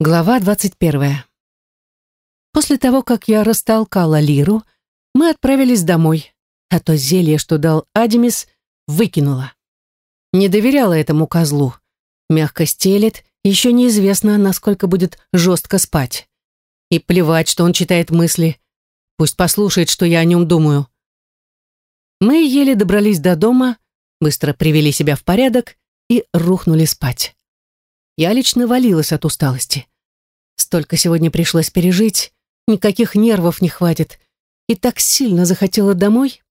Глава двадцать первая. После того, как я растолкала Лиру, мы отправились домой, а то зелье, что дал Адемис, выкинула. Не доверяла этому козлу. Мягко стелет, еще неизвестно, насколько будет жестко спать. И плевать, что он читает мысли. Пусть послушает, что я о нем думаю. Мы еле добрались до дома, быстро привели себя в порядок и рухнули спать. Я лично валилась от усталости. Столько сегодня пришлось пережить, никаких нервов не хватит. И так сильно захотела домой.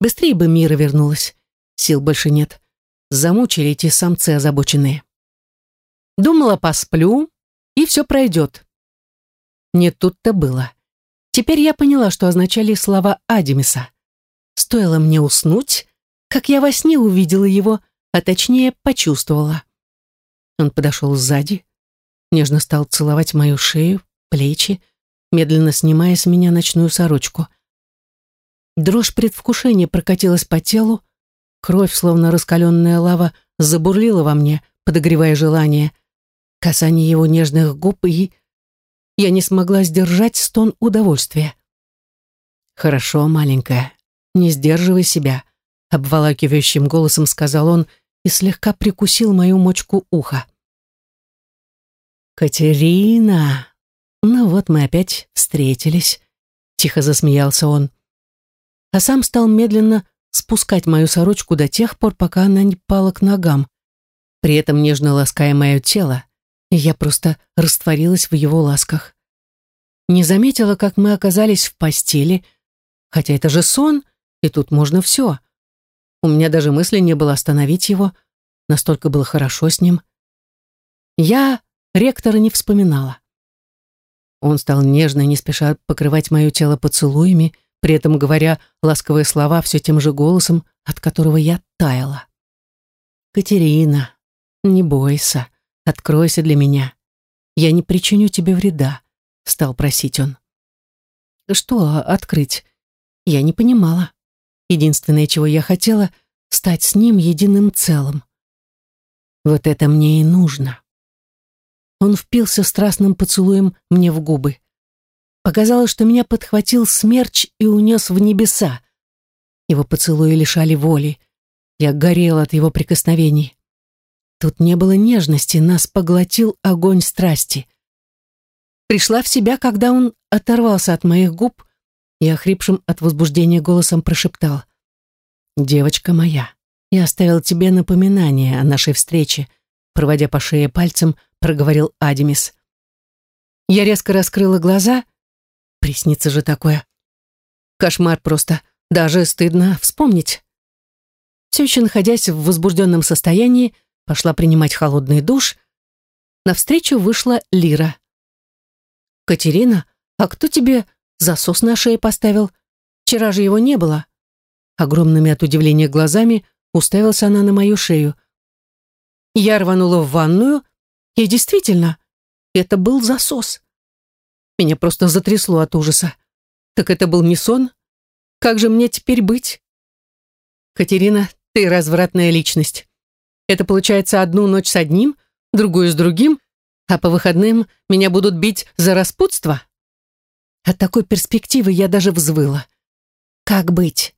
Быстрее бы Мира вернулась. Сил больше нет. Замучили эти самцы озабоченные. Думала, посплю, и все пройдет. Не тут-то было. Теперь я поняла, что означали слова Адемиса. Стоило мне уснуть, как я во сне увидела его, а точнее почувствовала. Он подошел сзади, нежно стал целовать мою шею, плечи, медленно снимая с меня ночную сорочку. Дрожь предвкушения прокатилась по телу, кровь, словно раскаленная лава, забурлила во мне, подогревая желание, касание его нежных губ, и я не смогла сдержать стон удовольствия. «Хорошо, маленькая, не сдерживай себя», — обволакивающим голосом сказал он и слегка прикусил мою мочку уха. «Катерина!» «Ну вот мы опять встретились», — тихо засмеялся он. А сам стал медленно спускать мою сорочку до тех пор, пока она не пала к ногам, при этом нежно лаская мое тело, и я просто растворилась в его ласках. Не заметила, как мы оказались в постели, хотя это же сон, и тут можно все. У меня даже мысли не было остановить его, настолько было хорошо с ним. Я ректора не вспоминала. Он стал нежно и не спеша покрывать мое тело поцелуями, при этом говоря ласковые слова все тем же голосом, от которого я таяла. «Катерина, не бойся, откройся для меня. Я не причиню тебе вреда», — стал просить он. «Что открыть?» Я не понимала. Единственное, чего я хотела, стать с ним единым целым. Вот это мне и нужно. Он впился страстным поцелуем мне в губы. Показалось, что меня подхватил смерч и унес в небеса. Его поцелуи лишали воли. Я горела от его прикосновений. Тут не было нежности, нас поглотил огонь страсти. Пришла в себя, когда он оторвался от моих губ и охрипшим от возбуждения голосом прошептал. «Девочка моя, я оставил тебе напоминание о нашей встрече», проводя по шее пальцем, проговорил Адемис. Я резко раскрыла глаза. Приснится же такое. Кошмар просто. Даже стыдно вспомнить. Все еще находясь в возбужденном состоянии, пошла принимать холодный душ. Навстречу вышла Лира. «Катерина, а кто тебе засос на шее поставил? Вчера же его не было». Огромными от удивления глазами уставилась она на мою шею. Я рванула в ванную, и действительно, это был засос. Меня просто затрясло от ужаса. Так это был не сон? Как же мне теперь быть? Катерина, ты развратная личность. Это получается одну ночь с одним, другую с другим, а по выходным меня будут бить за распутство? От такой перспективы я даже взвыла. Как быть?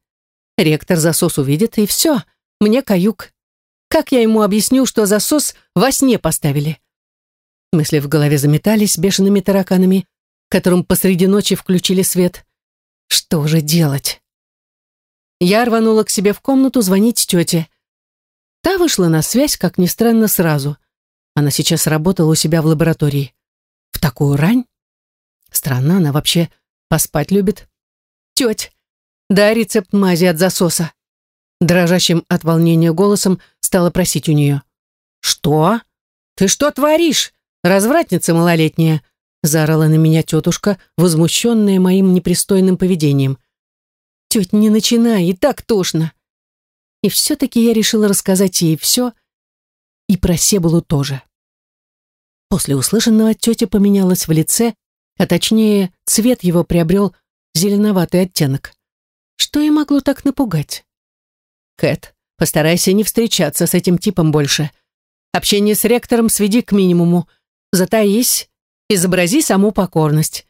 Ректор засос увидит, и все, мне каюк. Как я ему объясню, что засос во сне поставили? Мысли в голове заметались бешеными тараканами, которым посреди ночи включили свет. Что же делать? Я рванула к себе в комнату звонить тете. Та вышла на связь, как ни странно, сразу. Она сейчас работала у себя в лаборатории. В такую рань? Странно, она вообще поспать любит. Теть, дай рецепт мази от засоса. Дрожащим от волнения голосом стала просить у нее. «Что? Ты что творишь? развратница малолетняя!» заорала на меня тетушка, возмущенная моим непристойным поведением. «Тетя, не начинай, и так тошно!» И все-таки я решила рассказать ей все, и про Себулу тоже. После услышанного тетя поменялась в лице, а точнее, цвет его приобрел зеленоватый оттенок. Что и могло так напугать? «Кэт, постарайся не встречаться с этим типом больше. Общение с ректором сведи к минимуму. затаись, изобрази саму покорность.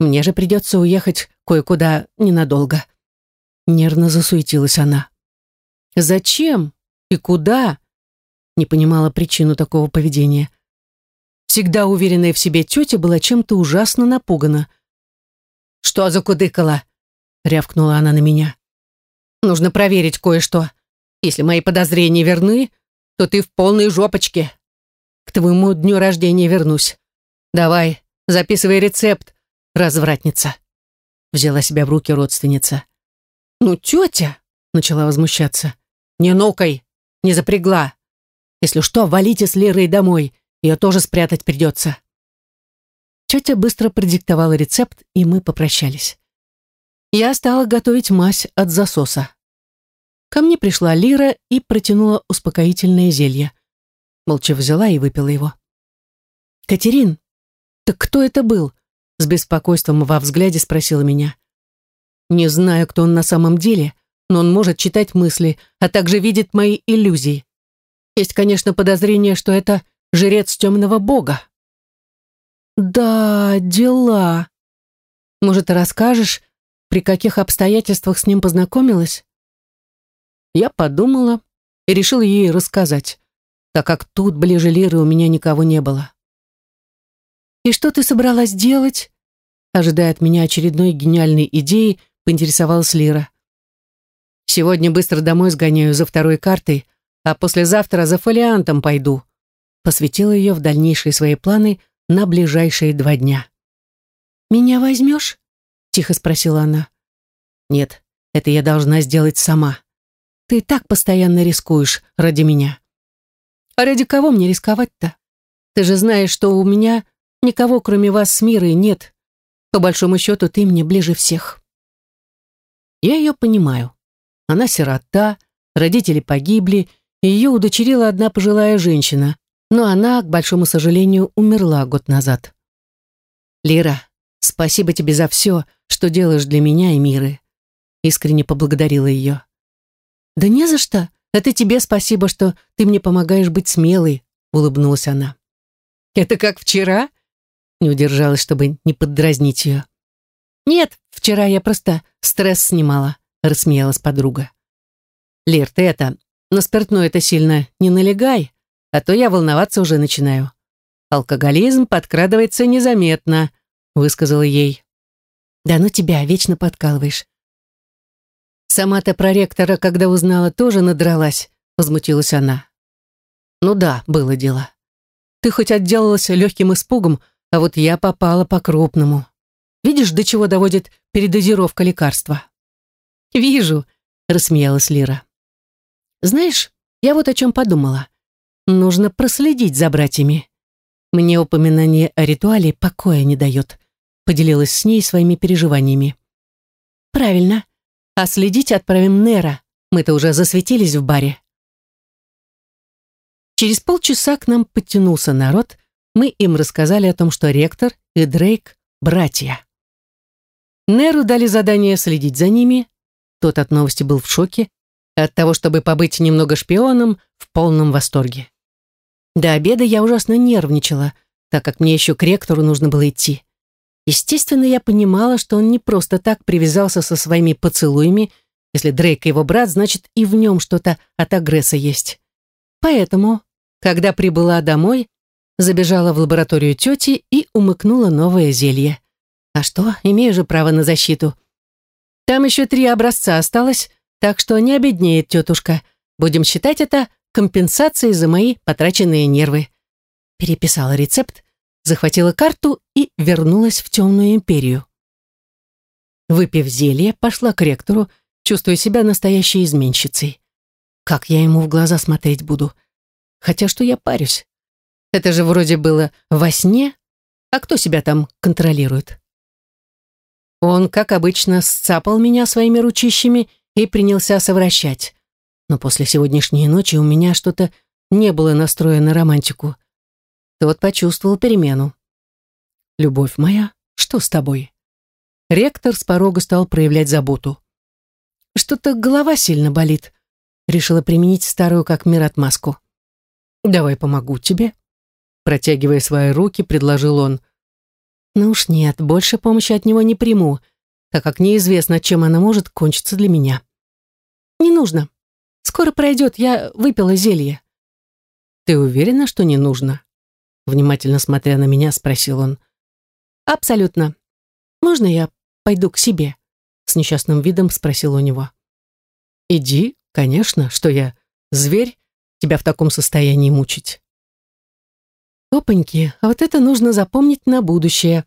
Мне же придется уехать кое-куда ненадолго». Нервно засуетилась она. «Зачем? И куда?» Не понимала причину такого поведения. Всегда уверенная в себе тетя была чем-то ужасно напугана. «Что за кудыкала?» — рявкнула она на меня. «Нужно проверить кое-что. Если мои подозрения верны, то ты в полной жопочке. К твоему дню рождения вернусь. Давай, записывай рецепт, развратница». Взяла себя в руки родственница. «Ну, тетя!» — начала возмущаться. «Не нокай, не запрягла. Если что, валите с Лерой домой, ее тоже спрятать придется». Тетя быстро продиктовала рецепт, и мы попрощались. Я стала готовить мазь от засоса. Ко мне пришла Лира и протянула успокоительное зелье. Молча взяла и выпила его. «Катерин, так кто это был?» С беспокойством во взгляде спросила меня. «Не знаю, кто он на самом деле, но он может читать мысли, а также видит мои иллюзии. Есть, конечно, подозрение, что это жрец темного бога». «Да, дела. Может, расскажешь, при каких обстоятельствах с ним познакомилась?» Я подумала и решила ей рассказать, так как тут ближе Лиры у меня никого не было. «И что ты собралась делать?» Ожидая от меня очередной гениальной идеи, поинтересовалась Лира. «Сегодня быстро домой сгоняю за второй картой, а послезавтра за фолиантом пойду», посвятила ее в дальнейшие свои планы на ближайшие два дня. «Меня возьмешь?» — тихо спросила она. «Нет, это я должна сделать сама. Ты так постоянно рискуешь ради меня». «А ради кого мне рисковать-то? Ты же знаешь, что у меня никого, кроме вас, с мирой нет. По большому счету, ты мне ближе всех». Я ее понимаю. Она сирота, родители погибли, ее удочерила одна пожилая женщина, но она, к большому сожалению, умерла год назад. «Лира, спасибо тебе за все, что делаешь для меня и Миры», искренне поблагодарила ее. «Да не за что. Это тебе спасибо, что ты мне помогаешь быть смелой», улыбнулась она. «Это как вчера?» Не удержалась, чтобы не поддразнить ее. «Нет, вчера я просто стресс снимала», рассмеялась подруга. «Лир, ты это, на спиртное это сильно не налегай, а то я волноваться уже начинаю. Алкоголизм подкрадывается незаметно, высказала ей. Да ну тебя, вечно подкалываешь. Сама-то проректора, когда узнала, тоже надралась, возмутилась она. Ну да, было дело. Ты хоть отделалась легким испугом, а вот я попала по-крупному. Видишь, до чего доводит передозировка лекарства? Вижу, рассмеялась Лира. Знаешь, я вот о чем подумала. Нужно проследить за братьями. Мне упоминание о ритуале покоя не дает. Поделилась с ней своими переживаниями. Правильно. А следить отправим Нера. Мы-то уже засветились в баре. Через полчаса к нам подтянулся народ. Мы им рассказали о том, что ректор и Дрейк — братья. Неру дали задание следить за ними. Тот от новости был в шоке, от того, чтобы побыть немного шпионом, в полном восторге. До обеда я ужасно нервничала, так как мне еще к ректору нужно было идти. Естественно, я понимала, что он не просто так привязался со своими поцелуями. Если Дрейк его брат, значит и в нем что-то от агресса есть. Поэтому, когда прибыла домой, забежала в лабораторию тети и умыкнула новое зелье. А что, имею же право на защиту. Там еще три образца осталось, так что не обеднеет тетушка. Будем считать это компенсацией за мои потраченные нервы. Переписала рецепт, захватила карту и вернулась в темную империю. Выпив зелье, пошла к ректору, чувствуя себя настоящей изменщицей. Как я ему в глаза смотреть буду? Хотя что я парюсь? Это же вроде было во сне, а кто себя там контролирует? Он, как обычно, сцапал меня своими ручищами и принялся совращать. Но после сегодняшней ночи у меня что-то не было настроено на романтику. Тот почувствовал перемену. «Любовь моя, что с тобой?» Ректор с порога стал проявлять заботу. «Что-то голова сильно болит», — решила применить старую как мир отмазку. «Давай помогу тебе». Протягивая свои руки, предложил он. Ну уж нет, больше помощи от него не приму, так как неизвестно, чем она может кончиться для меня. Не нужно. Скоро пройдет, я выпила зелье. Ты уверена, что не нужно? Внимательно смотря на меня, спросил он. Абсолютно. Можно я пойду к себе? С несчастным видом спросил у него. Иди, конечно, что я, зверь, тебя в таком состоянии мучить. Опаньки, а вот это нужно запомнить на будущее.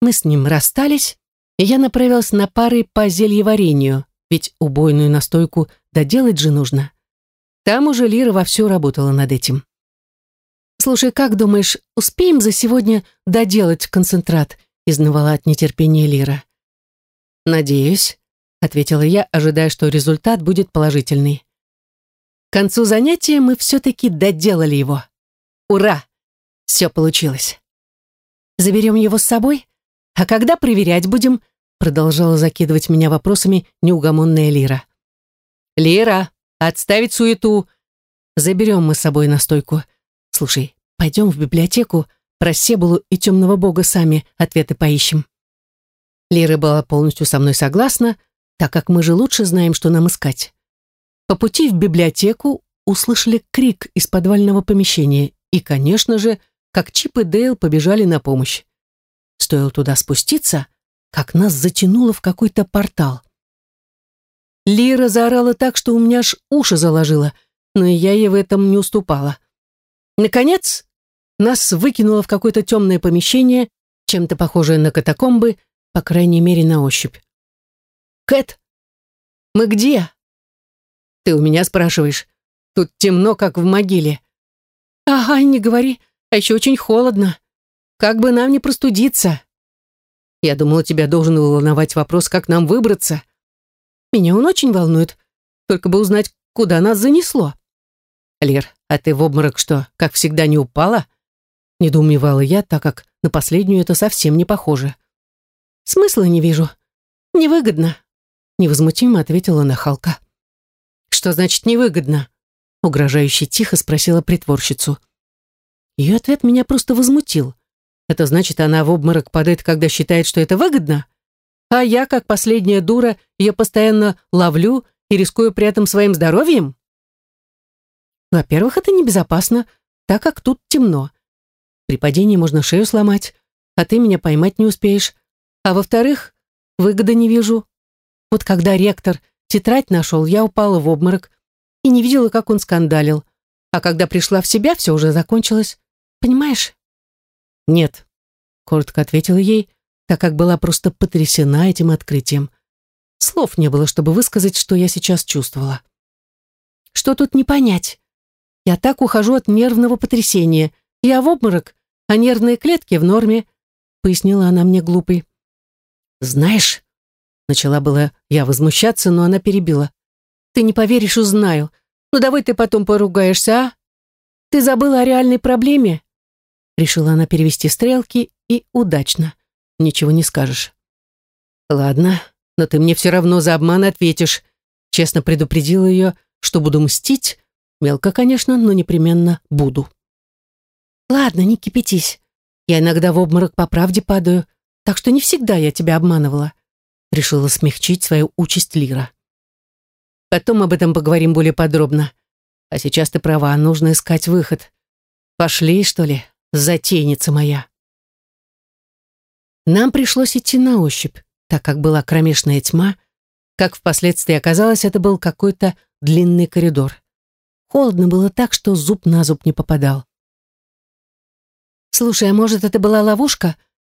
Мы с ним расстались, и я направилась на пары по зельеварению, ведь убойную настойку доделать же нужно. Там уже Лира вовсю работала над этим. «Слушай, как думаешь, успеем за сегодня доделать концентрат?» изнывала от нетерпения Лира. «Надеюсь», — ответила я, ожидая, что результат будет положительный. К концу занятия мы все-таки доделали его. Ура! Все получилось. Заберем его с собой? А когда проверять будем? Продолжала закидывать меня вопросами неугомонная Лира. Лира, отставить суету. Заберем мы с собой настойку. Слушай, пойдем в библиотеку, про Себулу и темного бога сами ответы поищем. Лира была полностью со мной согласна, так как мы же лучше знаем, что нам искать. По пути в библиотеку услышали крик из подвального помещения и, конечно же, как Чип и Дейл побежали на помощь. Стоило туда спуститься, как нас затянуло в какой-то портал. Лира заорала так, что у меня аж уши заложило, но я ей в этом не уступала. Наконец, нас выкинуло в какое-то темное помещение, чем-то похожее на катакомбы, по крайней мере, на ощупь. «Кэт, мы где?» «Ты у меня спрашиваешь. Тут темно, как в могиле. «Ага, не говори, а еще очень холодно. Как бы нам не простудиться?» «Я думала, тебя должен волновать вопрос, как нам выбраться. Меня он очень волнует, только бы узнать, куда нас занесло». «Лер, а ты в обморок что, как всегда, не упала?» Недоумевала я, так как на последнюю это совсем не похоже. «Смысла не вижу. Невыгодно», — невозмутимо ответила нахалка. «Что значит невыгодно?» угрожающе тихо спросила притворщицу. Ее ответ меня просто возмутил. Это значит, она в обморок падает, когда считает, что это выгодно? А я, как последняя дура, ее постоянно ловлю и рискую при этом своим здоровьем? Во-первых, это небезопасно, так как тут темно. При падении можно шею сломать, а ты меня поймать не успеешь. А во-вторых, выгоды не вижу. Вот когда ректор тетрадь нашел, я упала в обморок, и не видела, как он скандалил. А когда пришла в себя, все уже закончилось. Понимаешь? Нет, коротко ответила ей, так как была просто потрясена этим открытием. Слов не было, чтобы высказать, что я сейчас чувствовала. Что тут не понять? Я так ухожу от нервного потрясения. Я в обморок, а нервные клетки в норме, пояснила она мне глупой. Знаешь, начала была я возмущаться, но она перебила. Ты не поверишь, узнаю. Ну давай ты потом поругаешься, а? Ты забыла о реальной проблеме?» Решила она перевести стрелки и удачно. Ничего не скажешь. «Ладно, но ты мне все равно за обман ответишь». Честно предупредила ее, что буду мстить. Мелко, конечно, но непременно буду. «Ладно, не кипятись. Я иногда в обморок по правде падаю, так что не всегда я тебя обманывала». Решила смягчить свою участь Лира. Потом об этом поговорим более подробно. А сейчас ты права, нужно искать выход. Пошли, что ли, затейница моя. Нам пришлось идти на ощупь, так как была кромешная тьма. Как впоследствии оказалось, это был какой-то длинный коридор. Холодно было так, что зуб на зуб не попадал. «Слушай, а может, это была ловушка?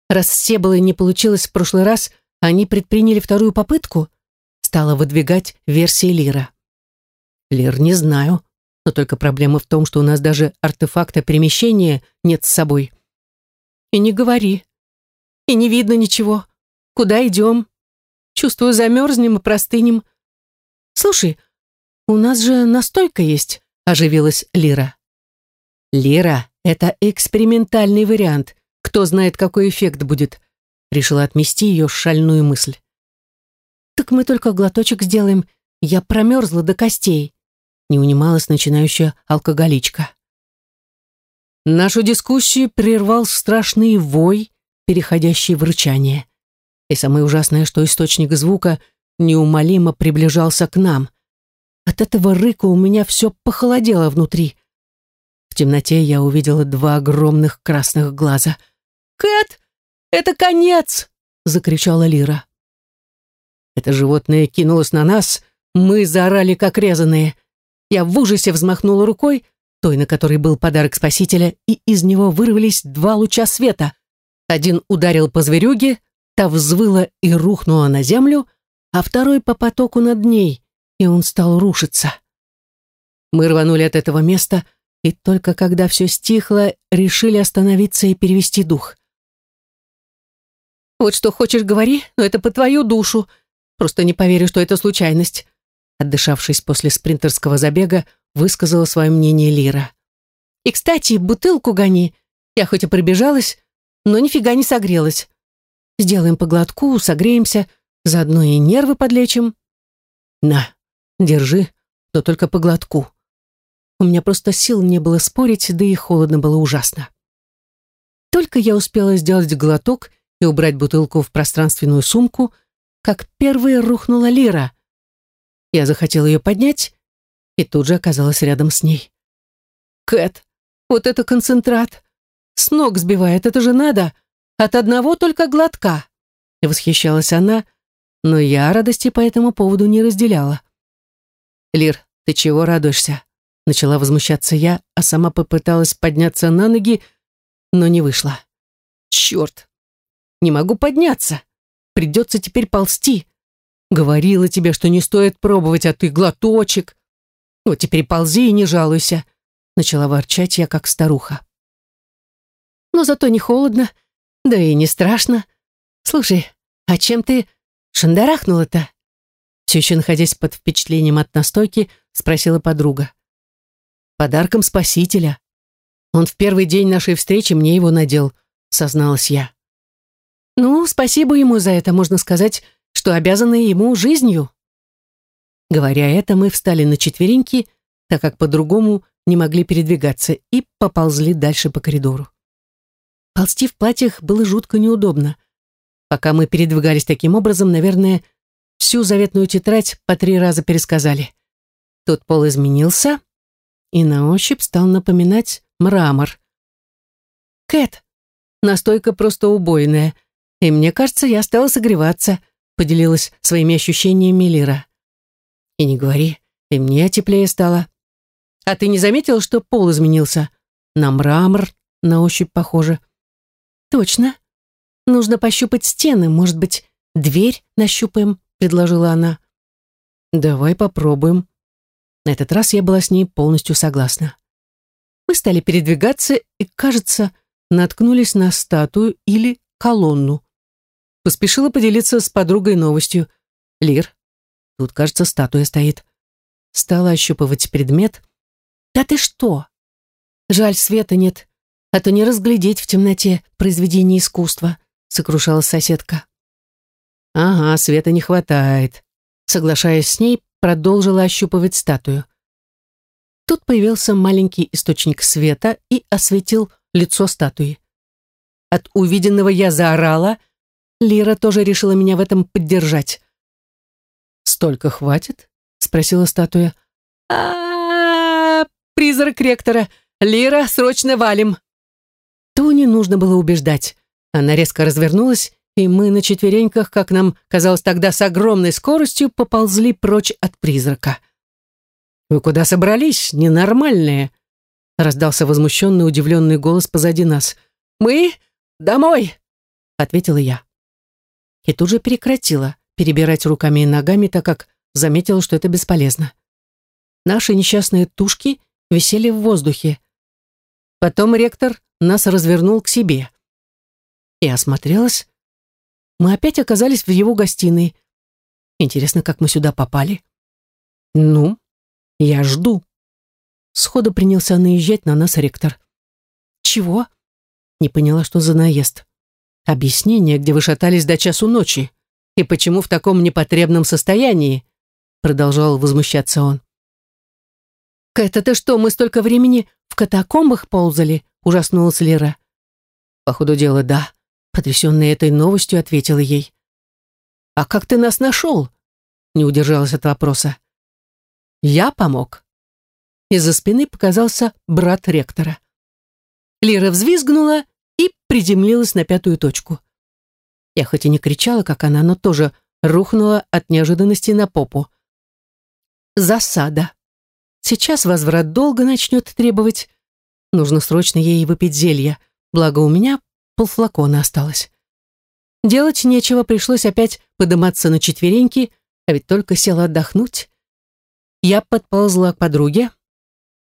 Раз все было не получилось в прошлый раз, они предприняли вторую попытку?» стала выдвигать версии Лира. Лир, не знаю, но только проблема в том, что у нас даже артефакта перемещения нет с собой. И не говори. И не видно ничего. Куда идем? Чувствую, замерзнем и простынем. Слушай, у нас же настойка есть, оживилась Лира. Лира, это экспериментальный вариант. Кто знает, какой эффект будет. Решила отмести ее шальную мысль. «Так мы только глоточек сделаем. Я промерзла до костей», — не унималась начинающая алкоголичка. Нашу дискуссию прервал страшный вой, переходящий в рычание. И самое ужасное, что источник звука неумолимо приближался к нам. От этого рыка у меня все похолодело внутри. В темноте я увидела два огромных красных глаза. «Кэт, это конец!» — закричала Лира. Это животное кинулось на нас, мы заорали, как резаные. Я в ужасе взмахнула рукой, той, на которой был подарок спасителя, и из него вырвались два луча света. Один ударил по зверюге, та взвыла и рухнула на землю, а второй по потоку над ней, и он стал рушиться. Мы рванули от этого места, и только когда все стихло, решили остановиться и перевести дух. «Вот что хочешь, говори, но это по твою душу. Просто не поверю, что это случайность», отдышавшись после спринтерского забега, высказала свое мнение Лира. «И, кстати, бутылку гони. Я хоть и пробежалась, но нифига не согрелась. Сделаем по глотку, согреемся, заодно и нервы подлечим». «На, держи, но только по глотку». У меня просто сил не было спорить, да и холодно было ужасно. Только я успела сделать глоток и убрать бутылку в пространственную сумку, как первая рухнула Лира. Я захотела ее поднять, и тут же оказалась рядом с ней. «Кэт, вот это концентрат! С ног сбивает, это же надо! От одного только глотка!» Восхищалась она, но я радости по этому поводу не разделяла. «Лир, ты чего радуешься?» Начала возмущаться я, а сама попыталась подняться на ноги, но не вышла. «Черт! Не могу подняться! Придется теперь ползти! Говорила тебе, что не стоит пробовать, а ты глоточек!» «Вот теперь ползи и не жалуйся», — начала ворчать я, как старуха. «Но зато не холодно, да и не страшно. Слушай, а чем ты шандарахнула-то?» Все еще находясь под впечатлением от настойки, спросила подруга. «Подарком спасителя. Он в первый день нашей встречи мне его надел», — созналась я. «Ну, спасибо ему за это, можно сказать, что обязаны ему жизнью», Говоря это, мы встали на четвереньки, так как по-другому не могли передвигаться, и поползли дальше по коридору. Ползти в платьях было жутко неудобно. Пока мы передвигались таким образом, наверное, всю заветную тетрадь по три раза пересказали. Тут пол изменился и на ощупь стал напоминать мрамор. «Кэт, настойка просто убойная, и мне кажется, я стала согреваться», поделилась своими ощущениями Лира. И не говори, и мне теплее стало. А ты не заметил, что пол изменился? На мрамор на ощупь похоже. Точно. Нужно пощупать стены, может быть, дверь нащупаем, предложила она. Давай попробуем. На этот раз я была с ней полностью согласна. Мы стали передвигаться и, кажется, наткнулись на статую или колонну. Поспешила поделиться с подругой новостью. Лир, Тут, кажется, статуя стоит. Стала ощупывать предмет. «Да ты что? Жаль, света нет, а то не разглядеть в темноте произведение искусства», сокрушалась соседка. «Ага, света не хватает», соглашаясь с ней, продолжила ощупывать статую. Тут появился маленький источник света и осветил лицо статуи. От увиденного я заорала. Лира тоже решила меня в этом поддержать. «Столько хватит?» — спросила статуя. а, Призрак ректора! Лира, срочно валим!» Ту не нужно было убеждать. Она резко развернулась, и мы на четвереньках, как нам казалось тогда, с огромной скоростью поползли прочь от призрака. «Вы куда собрались, ненормальные?» раздался возмущенный, удивленный голос позади нас. «Мы? Домой!» — ответила я. И тут же прекратила перебирать руками и ногами, так как заметила, что это бесполезно. Наши несчастные тушки висели в воздухе. Потом ректор нас развернул к себе. И осмотрелась. Мы опять оказались в его гостиной. Интересно, как мы сюда попали? Ну, я жду. Сходу принялся наезжать на нас ректор. Чего? Не поняла, что за наезд. Объяснение, где вы шатались до часу ночи. И почему в таком непотребном состоянии? Продолжал возмущаться он. Это ты что, мы столько времени в катакомбах ползали?» — ужаснулась Лера. «По ходу дела, да», — потрясенная этой новостью ответила ей. «А как ты нас нашел?» — не удержалась от вопроса. «Я помог». Из-за спины показался брат ректора. Лера взвизгнула и приземлилась на пятую точку. Я хоть и не кричала, как она, но тоже рухнула от неожиданности на попу. Засада. Сейчас возврат долго начнет требовать. Нужно срочно ей выпить зелье, благо у меня полфлакона осталось. Делать нечего, пришлось опять подниматься на четвереньки, а ведь только села отдохнуть. Я подползла к подруге,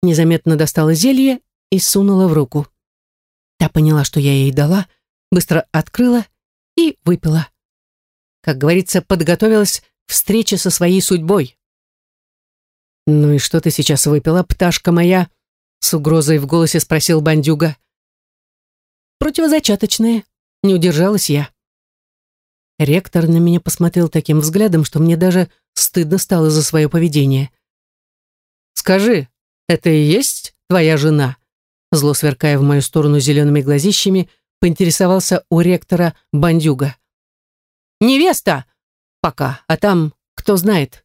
незаметно достала зелье и сунула в руку. Та поняла, что я ей дала, быстро открыла и выпила. Как говорится, подготовилась к встрече со своей судьбой. «Ну и что ты сейчас выпила, пташка моя?» С угрозой в голосе спросил бандюга. «Противозачаточные», — не удержалась я. Ректор на меня посмотрел таким взглядом, что мне даже стыдно стало за свое поведение. «Скажи, это и есть твоя жена?» Зло сверкая в мою сторону зелеными глазищами, поинтересовался у ректора бандюга. «Невеста! Пока, а там кто знает»,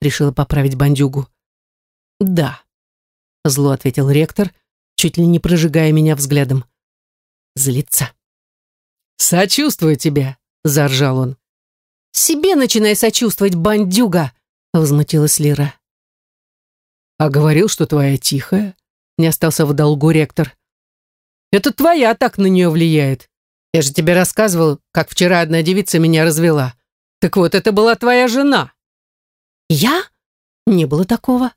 решила поправить бандюгу. «Да», зло ответил ректор, чуть ли не прожигая меня взглядом. Злится. «Сочувствую тебе», — заржал он. «Себе начинай сочувствовать, бандюга!» — возмутилась Лира. «А говорил, что твоя тихая?» — не остался в долгу ректор. «Это твоя так на нее влияет. Я же тебе рассказывал, как вчера одна девица меня развела. Так вот, это была твоя жена». «Я? Не было такого».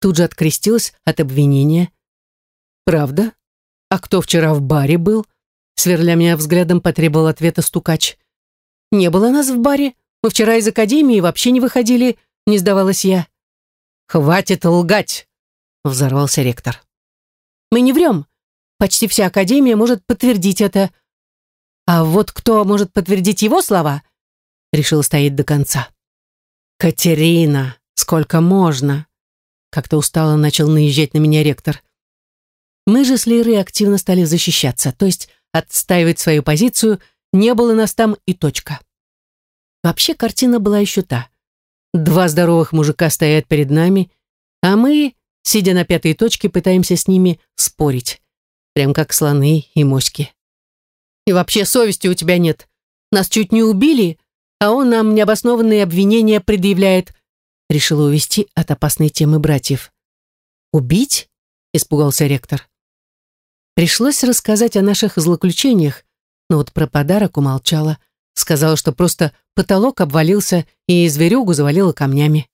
Тут же открестилась от обвинения. «Правда? А кто вчера в баре был?» Сверля меня взглядом, потребовал ответа стукач. «Не было нас в баре. Мы вчера из академии вообще не выходили», — не сдавалась я. «Хватит лгать!» — взорвался ректор. «Мы не врем. Почти вся академия может подтвердить это. А вот кто может подтвердить его слова?» Решил стоять до конца. «Катерина, сколько можно?» Как-то устало начал наезжать на меня ректор. Мы же с Лейрой активно стали защищаться, то есть отстаивать свою позицию не было нас там и точка. Вообще картина была еще та. Два здоровых мужика стоят перед нами, а мы, сидя на пятой точке, пытаемся с ними спорить. Прям как слоны и моськи. И вообще совести у тебя нет. Нас чуть не убили, а он нам необоснованные обвинения предъявляет. Решила увести от опасной темы братьев. «Убить?» — испугался ректор. Пришлось рассказать о наших злоключениях, но вот про подарок умолчала. Сказала, что просто потолок обвалился и зверюгу завалило камнями.